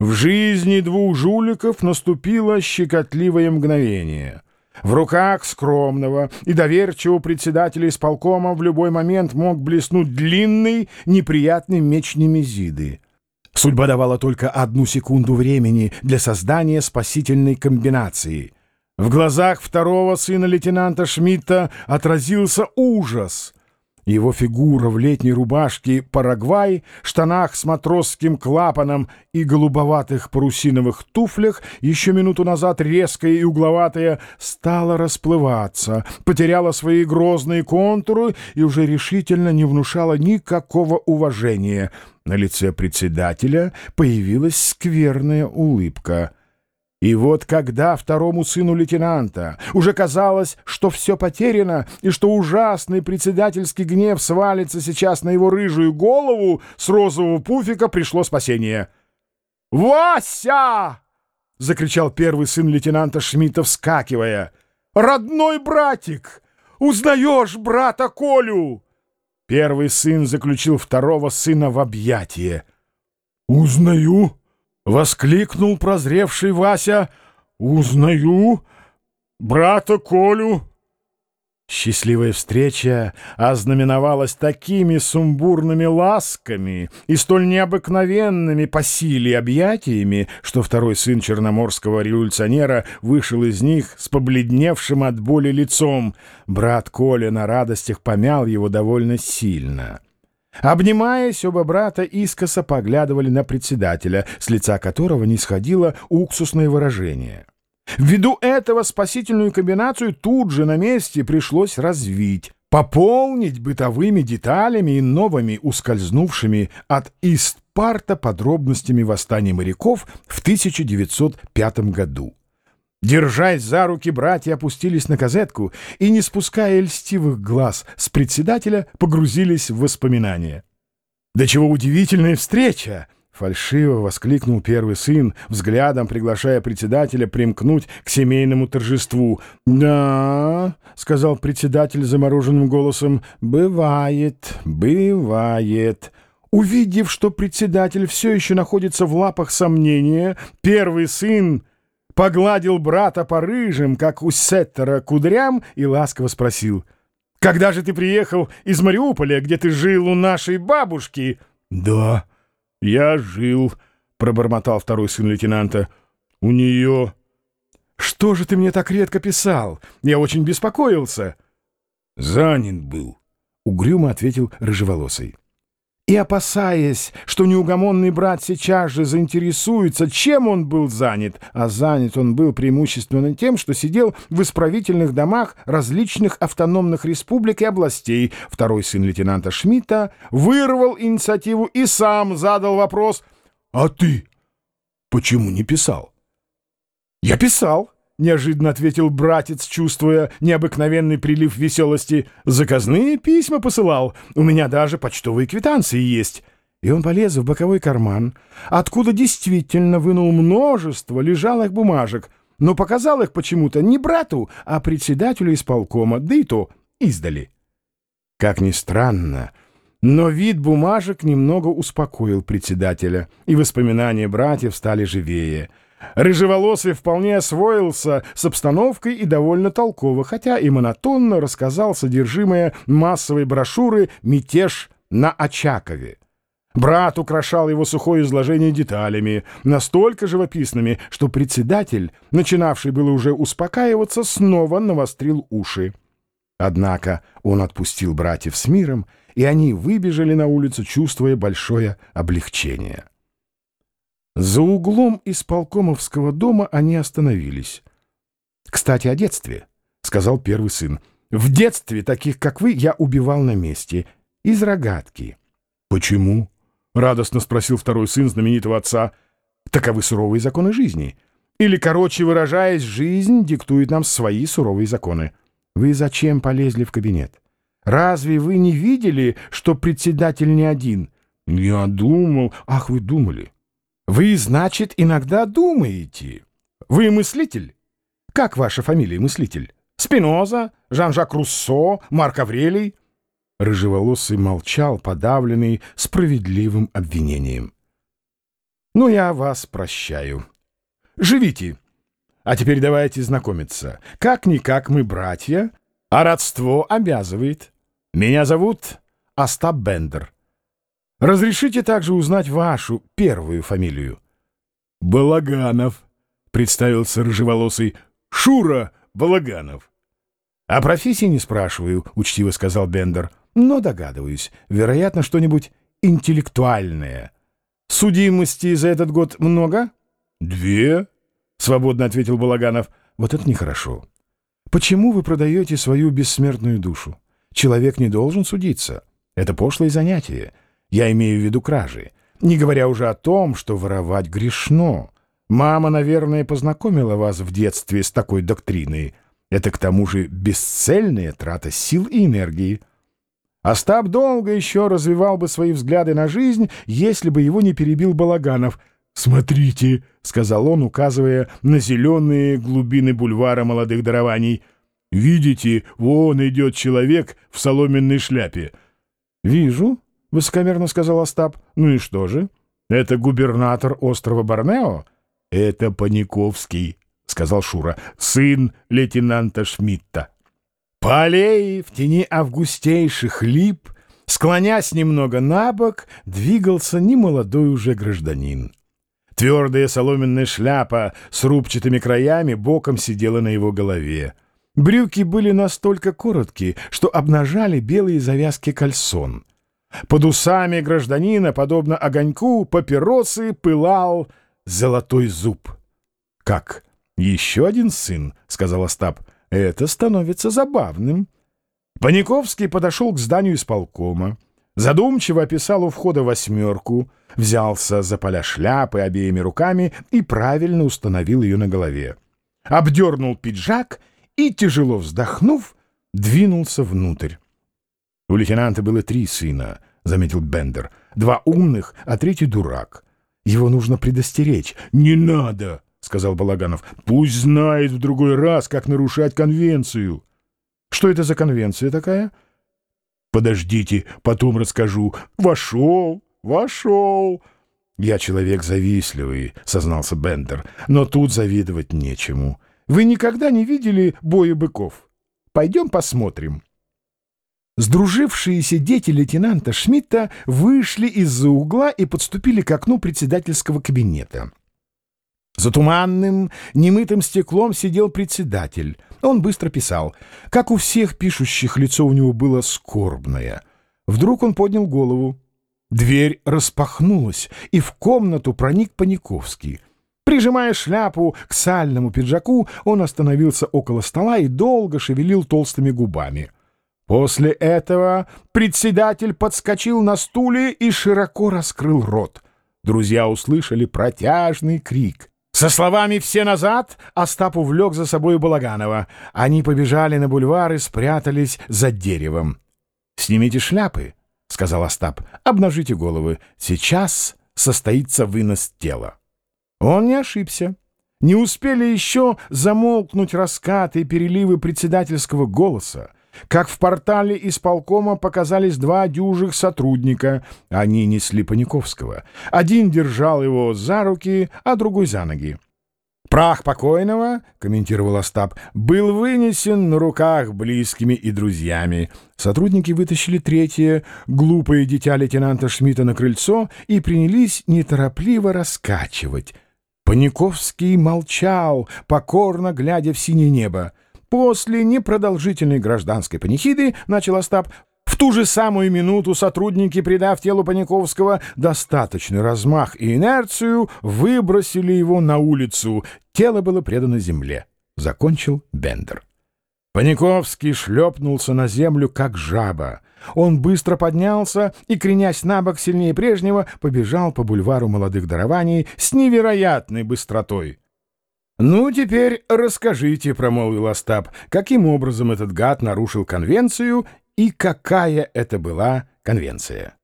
В жизни двух жуликов наступило щекотливое мгновение. В руках скромного и доверчивого председателя исполкома в любой момент мог блеснуть длинный, неприятный меч Немезиды. Судьба давала только одну секунду времени для создания спасительной комбинации. В глазах второго сына лейтенанта Шмидта отразился ужас — его фигура в летней рубашке «Парагвай», штанах с матросским клапаном и голубоватых парусиновых туфлях, еще минуту назад резкая и угловатая, стала расплываться, потеряла свои грозные контуры и уже решительно не внушала никакого уважения. На лице председателя появилась скверная улыбка — и вот когда второму сыну лейтенанта уже казалось, что все потеряно, и что ужасный председательский гнев свалится сейчас на его рыжую голову, с розового пуфика пришло спасение. «Вася!» — закричал первый сын лейтенанта Шмидта, вскакивая. «Родной братик! Узнаешь брата Колю?» Первый сын заключил второго сына в объятие. «Узнаю!» — воскликнул прозревший Вася. «Узнаю брата Колю». Счастливая встреча ознаменовалась такими сумбурными ласками и столь необыкновенными по силе объятиями, что второй сын черноморского революционера вышел из них с побледневшим от боли лицом. Брат Коля на радостях помял его довольно сильно. Обнимаясь, оба брата искоса поглядывали на председателя, с лица которого не сходило уксусное выражение. Ввиду этого спасительную комбинацию тут же на месте пришлось развить, пополнить бытовыми деталями и новыми ускользнувшими от Истпарта подробностями восстания моряков в 1905 году. Держась за руки, братья опустились на казетку и, не спуская льстивых глаз с председателя, погрузились в воспоминания. «Да чего удивительная встреча!» — фальшиво воскликнул первый сын, взглядом приглашая председателя примкнуть к семейному торжеству. «Да», — сказал председатель замороженным голосом, — «бывает, бывает». Увидев, что председатель все еще находится в лапах сомнения, первый сын погладил брата по рыжим, как у Сеттера, кудрям и ласково спросил, «Когда же ты приехал из Мариуполя, где ты жил у нашей бабушки?» «Да, я жил», — пробормотал второй сын лейтенанта. «У нее...» «Что же ты мне так редко писал? Я очень беспокоился». «Занят был», — угрюмо ответил рыжеволосый и, опасаясь, что неугомонный брат сейчас же заинтересуется, чем он был занят, а занят он был преимущественно тем, что сидел в исправительных домах различных автономных республик и областей, второй сын лейтенанта Шмидта вырвал инициативу и сам задал вопрос «А ты почему не писал?» «Я писал», неожиданно ответил братец, чувствуя необыкновенный прилив веселости. «Заказные письма посылал. У меня даже почтовые квитанции есть». И он полез в боковой карман, откуда действительно вынул множество лежалых бумажек, но показал их почему-то не брату, а председателю исполкома, да и то издали. Как ни странно, но вид бумажек немного успокоил председателя, и воспоминания братьев стали живее — Рыжеволосый вполне освоился с обстановкой и довольно толково, хотя и монотонно рассказал содержимое массовой брошюры «Мятеж на Очакове». Брат украшал его сухое изложение деталями, настолько живописными, что председатель, начинавший было уже успокаиваться, снова навострил уши. Однако он отпустил братьев с миром, и они выбежали на улицу, чувствуя большое облегчение. За углом исполкомовского дома они остановились. «Кстати, о детстве», — сказал первый сын. «В детстве таких, как вы, я убивал на месте. Из рогатки». «Почему?» — радостно спросил второй сын знаменитого отца. «Таковы суровые законы жизни. Или, короче выражаясь, жизнь диктует нам свои суровые законы. Вы зачем полезли в кабинет? Разве вы не видели, что председатель не один?» «Я думал...» «Ах, вы думали!» Вы, значит, иногда думаете. Вы мыслитель? Как ваша фамилия мыслитель? Спиноза, Жан-Жак Руссо, Марк Аврелий? Рыжеволосый молчал, подавленный справедливым обвинением. Ну, я вас прощаю. Живите. А теперь давайте знакомиться. Как-никак мы братья, а родство обязывает. Меня зовут Остап Бендер. Разрешите также узнать вашу первую фамилию? Балаганов, представился рыжеволосый Шура Балаганов. О профессии не спрашиваю, учтиво сказал Бендер, но догадываюсь, вероятно, что-нибудь интеллектуальное. Судимости за этот год много? Две, свободно ответил Балаганов. Вот это нехорошо. Почему вы продаете свою бессмертную душу? Человек не должен судиться. Это пошлое занятие. Я имею в виду кражи. Не говоря уже о том, что воровать грешно. Мама, наверное, познакомила вас в детстве с такой доктриной. Это к тому же бесцельная трата сил и энергии. Остап долго еще развивал бы свои взгляды на жизнь, если бы его не перебил Балаганов. «Смотрите», — сказал он, указывая на зеленые глубины бульвара молодых дарований. «Видите, вон идет человек в соломенной шляпе». «Вижу», — высокомерно сказал Остап. «Ну и что же? Это губернатор острова Борнео?» «Это Паниковский», — сказал Шура, — «сын лейтенанта Шмидта». По аллее в тени августейших лип, склонясь немного на бок, двигался немолодой уже гражданин. Твердая соломенная шляпа с рубчатыми краями боком сидела на его голове. Брюки были настолько короткие, что обнажали белые завязки кальсон. Под усами гражданина, подобно огоньку, папиросы пылал золотой зуб. «Как? Еще один сын?» — сказал Остап. Это становится забавным. Паниковский подошел к зданию исполкома, задумчиво описал у входа восьмерку, взялся за поля шляпы обеими руками и правильно установил ее на голове. Обдернул пиджак и, тяжело вздохнув, двинулся внутрь. У лейтенанта было три сына, — заметил Бендер. Два умных, а третий дурак. Его нужно предостеречь. «Не надо!» — сказал Балаганов. — Пусть знает в другой раз, как нарушать конвенцию. — Что это за конвенция такая? — Подождите, потом расскажу. — Вошел, вошел. — Я человек завистливый, — сознался Бендер, — но тут завидовать нечему. Вы никогда не видели боя быков? Пойдем посмотрим. Сдружившиеся дети лейтенанта Шмидта вышли из-за угла и подступили к окну председательского кабинета. За туманным, немытым стеклом сидел председатель. Он быстро писал. Как у всех пишущих, лицо у него было скорбное. Вдруг он поднял голову. Дверь распахнулась, и в комнату проник Паниковский. Прижимая шляпу к сальному пиджаку, он остановился около стола и долго шевелил толстыми губами. После этого председатель подскочил на стуле и широко раскрыл рот. Друзья услышали протяжный крик. Со словами «все назад» Остап увлек за собой Балаганова. Они побежали на бульвар и спрятались за деревом. «Снимите шляпы», — сказал Остап. «Обнажите головы. Сейчас состоится вынос тела». Он не ошибся. Не успели еще замолкнуть раскаты и переливы председательского голоса как в портале исполкома показались два дюжих сотрудника. Они несли Паниковского. Один держал его за руки, а другой за ноги. «Прах покойного, — комментировал Остап, — был вынесен на руках близкими и друзьями. Сотрудники вытащили третье, глупое дитя лейтенанта Шмидта на крыльцо и принялись неторопливо раскачивать. Паниковский молчал, покорно глядя в синее небо. После непродолжительной гражданской панихиды, начал Остап, в ту же самую минуту сотрудники, придав телу Паниковского достаточный размах и инерцию, выбросили его на улицу. Тело было предано земле. Закончил Бендер. Паниковский шлепнулся на землю, как жаба. Он быстро поднялся и, кренясь на бок сильнее прежнего, побежал по бульвару молодых дарований с невероятной быстротой. «Ну, теперь расскажите», — промолвил Остап, — «каким образом этот гад нарушил конвенцию и какая это была конвенция?»